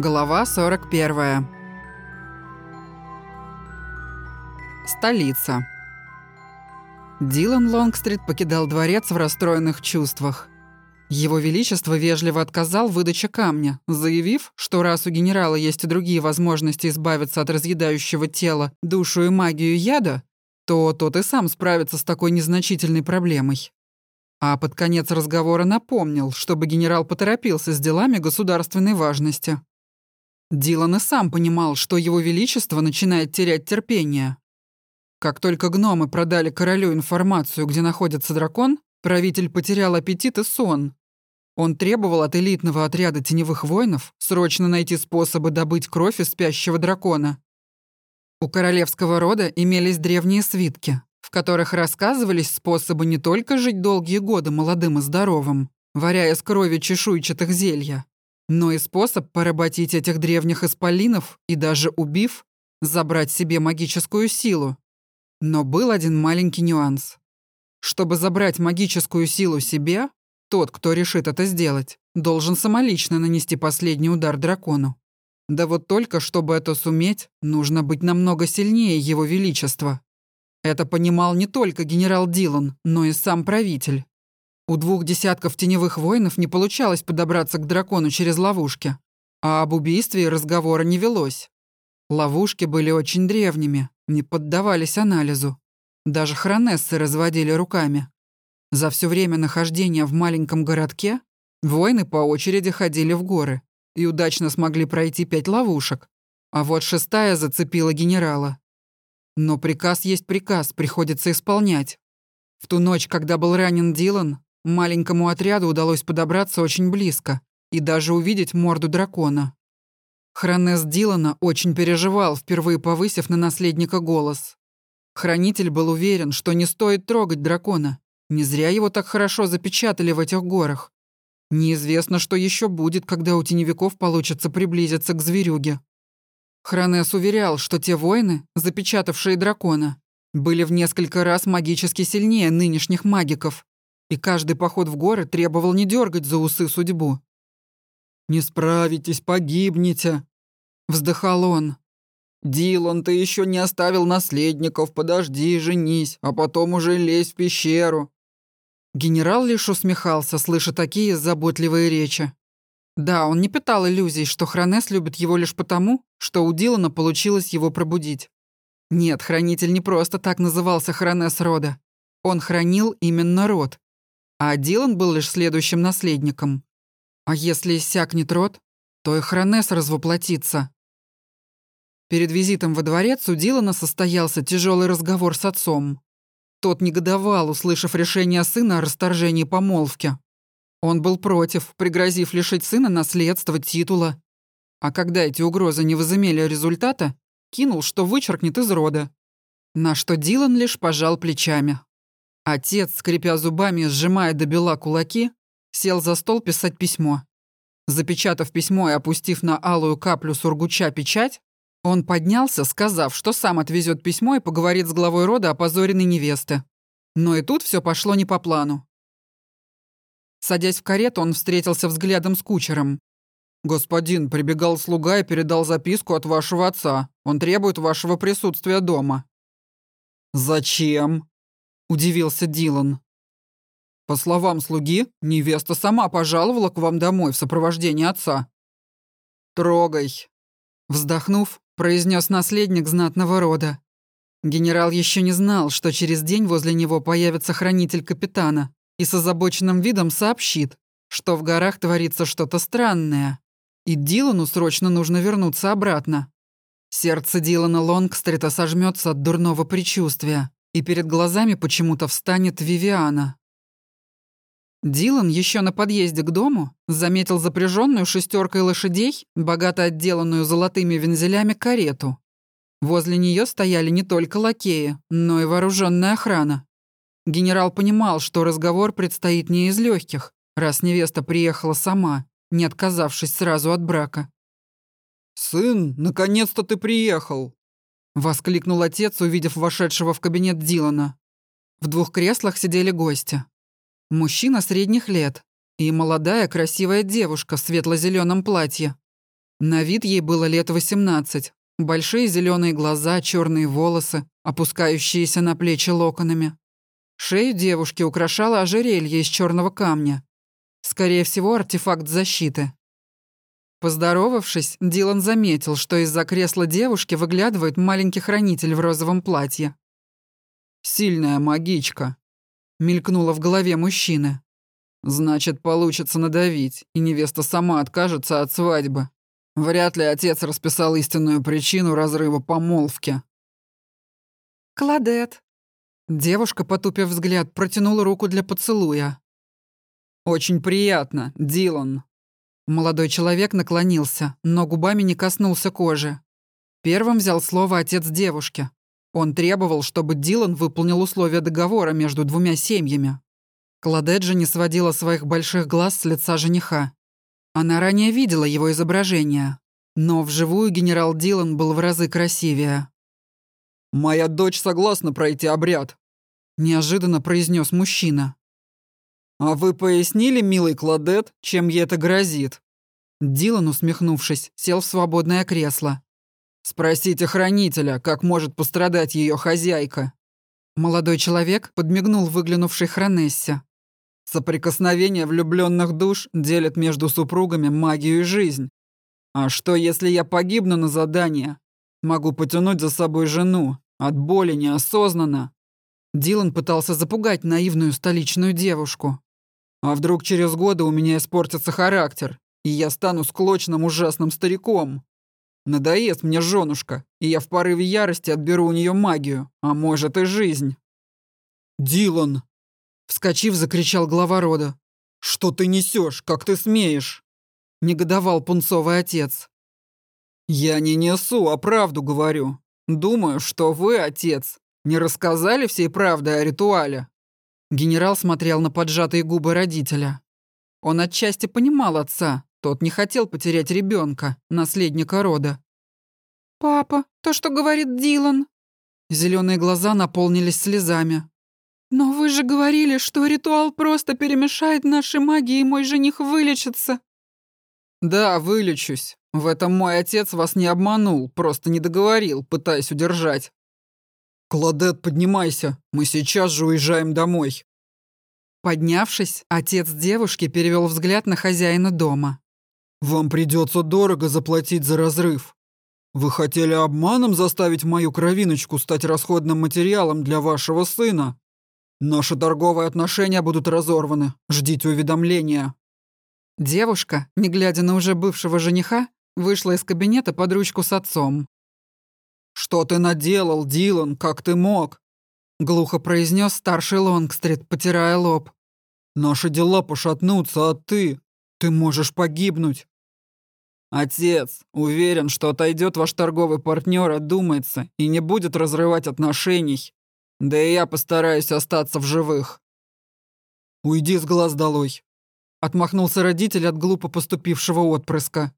Глава 41. Столица. Дилан Лонгстрит покидал дворец в расстроенных чувствах. Его Величество вежливо отказал в выдаче камня, заявив, что раз у генерала есть и другие возможности избавиться от разъедающего тела, душу и магию яда, то тот и сам справится с такой незначительной проблемой. А под конец разговора напомнил, чтобы генерал поторопился с делами государственной важности. Дилан и сам понимал, что его величество начинает терять терпение. Как только гномы продали королю информацию, где находится дракон, правитель потерял аппетит и сон. Он требовал от элитного отряда теневых воинов срочно найти способы добыть кровь из спящего дракона. У королевского рода имелись древние свитки, в которых рассказывались способы не только жить долгие годы молодым и здоровым, варя из крови чешуйчатых зелья, но и способ поработить этих древних исполинов и даже убив, забрать себе магическую силу. Но был один маленький нюанс. Чтобы забрать магическую силу себе, тот, кто решит это сделать, должен самолично нанести последний удар дракону. Да вот только, чтобы это суметь, нужно быть намного сильнее Его Величества. Это понимал не только генерал Дилан, но и сам правитель. У двух десятков теневых воинов не получалось подобраться к дракону через ловушки, а об убийстве разговора не велось. Ловушки были очень древними, не поддавались анализу. Даже хронессы разводили руками. За все время нахождения в маленьком городке воины по очереди ходили в горы и удачно смогли пройти пять ловушек, а вот шестая зацепила генерала. Но приказ есть приказ, приходится исполнять. В ту ночь, когда был ранен Дилан, Маленькому отряду удалось подобраться очень близко и даже увидеть морду дракона. Хронес Дилана очень переживал, впервые повысив на наследника голос. Хранитель был уверен, что не стоит трогать дракона. Не зря его так хорошо запечатали в этих горах. Неизвестно, что еще будет, когда у теневиков получится приблизиться к зверюге. Хронес уверял, что те воины, запечатавшие дракона, были в несколько раз магически сильнее нынешних магиков и каждый поход в горы требовал не дергать за усы судьбу. «Не справитесь, погибнете», — вздыхал он. «Дилан, ты еще не оставил наследников, подожди, женись, а потом уже лезь в пещеру». Генерал лишь усмехался, слыша такие заботливые речи. Да, он не питал иллюзий, что Хронес любит его лишь потому, что у Дилана получилось его пробудить. Нет, хранитель не просто так назывался Хронес рода. Он хранил именно род, а Дилан был лишь следующим наследником. А если иссякнет род, то и Хронес развоплотится. Перед визитом во дворец у Дилана состоялся тяжелый разговор с отцом. Тот негодовал, услышав решение сына о расторжении помолвки. Он был против, пригрозив лишить сына наследства, титула. А когда эти угрозы не возымели результата, кинул, что вычеркнет из рода. На что Дилан лишь пожал плечами. Отец, скрипя зубами сжимая до бела кулаки, сел за стол писать письмо. Запечатав письмо и опустив на алую каплю сургуча печать, он поднялся, сказав, что сам отвезет письмо и поговорит с главой рода опозоренной невесты. Но и тут все пошло не по плану. Садясь в карету, он встретился взглядом с кучером. «Господин, прибегал слуга и передал записку от вашего отца. Он требует вашего присутствия дома». «Зачем?» — удивился Дилан. «По словам слуги, невеста сама пожаловала к вам домой в сопровождении отца». «Трогай», — вздохнув, произнес наследник знатного рода. Генерал еще не знал, что через день возле него появится хранитель капитана и с озабоченным видом сообщит, что в горах творится что-то странное, и Дилану срочно нужно вернуться обратно. Сердце Дилана Лонгстрита сожмется от дурного предчувствия и перед глазами почему-то встанет Вивиана. Дилан еще на подъезде к дому заметил запряженную шестеркой лошадей, богато отделанную золотыми вензелями карету. Возле нее стояли не только лакеи, но и вооруженная охрана. Генерал понимал, что разговор предстоит не из легких, раз невеста приехала сама, не отказавшись сразу от брака. «Сын, наконец-то ты приехал!» Воскликнул отец, увидев вошедшего в кабинет Дилана. В двух креслах сидели гости. Мужчина средних лет и молодая красивая девушка в светло-зеленом платье. На вид ей было лет 18. Большие зеленые глаза, черные волосы, опускающиеся на плечи локонами. Шею девушки украшало ожерелье из черного камня. Скорее всего, артефакт защиты. Поздоровавшись, Дилан заметил, что из-за кресла девушки выглядывает маленький хранитель в розовом платье. «Сильная магичка», — мелькнула в голове мужчины. «Значит, получится надавить, и невеста сама откажется от свадьбы. Вряд ли отец расписал истинную причину разрыва помолвки». «Кладет». Девушка, потупив взгляд, протянула руку для поцелуя. «Очень приятно, Дилан», Молодой человек наклонился, но губами не коснулся кожи. Первым взял слово отец девушки. Он требовал, чтобы Дилан выполнил условия договора между двумя семьями. Кладеджа не сводила своих больших глаз с лица жениха. Она ранее видела его изображение, но вживую генерал Дилан был в разы красивее. «Моя дочь согласна пройти обряд», — неожиданно произнес мужчина. «А вы пояснили, милый Кладет, чем ей это грозит?» Дилан, усмехнувшись, сел в свободное кресло. «Спросите хранителя, как может пострадать ее хозяйка». Молодой человек подмигнул выглянувшей Хронессе. «Соприкосновение влюбленных душ делит между супругами магию и жизнь. А что, если я погибну на задание? Могу потянуть за собой жену, от боли неосознанно». Дилан пытался запугать наивную столичную девушку. А вдруг через годы у меня испортится характер, и я стану склочным ужасным стариком? Надоест мне женушка, и я в порыве ярости отберу у нее магию, а может и жизнь. «Дилан!» Вскочив, закричал глава рода. «Что ты несешь? Как ты смеешь?» Негодовал пунцовый отец. «Я не несу, а правду говорю. Думаю, что вы, отец, не рассказали всей правды о ритуале. Генерал смотрел на поджатые губы родителя. Он отчасти понимал отца, тот не хотел потерять ребенка, наследника рода. «Папа, то, что говорит Дилан». Зеленые глаза наполнились слезами. «Но вы же говорили, что ритуал просто перемешает наши магии, и мой жених вылечится». «Да, вылечусь. В этом мой отец вас не обманул, просто не договорил, пытаясь удержать. «Кладет, поднимайся, мы сейчас же уезжаем домой». Поднявшись, отец девушки перевел взгляд на хозяина дома. «Вам придется дорого заплатить за разрыв. Вы хотели обманом заставить мою кровиночку стать расходным материалом для вашего сына. Наши торговые отношения будут разорваны. Ждите уведомления». Девушка, не глядя на уже бывшего жениха, вышла из кабинета под ручку с отцом. «Что ты наделал, Дилан? Как ты мог?» Глухо произнес старший Лонгстрит, потирая лоб. «Наши дела пошатнутся, а ты? Ты можешь погибнуть!» «Отец, уверен, что отойдет ваш торговый партнер, одумается и не будет разрывать отношений. Да и я постараюсь остаться в живых». «Уйди с глаз долой!» Отмахнулся родитель от глупо поступившего отпрыска.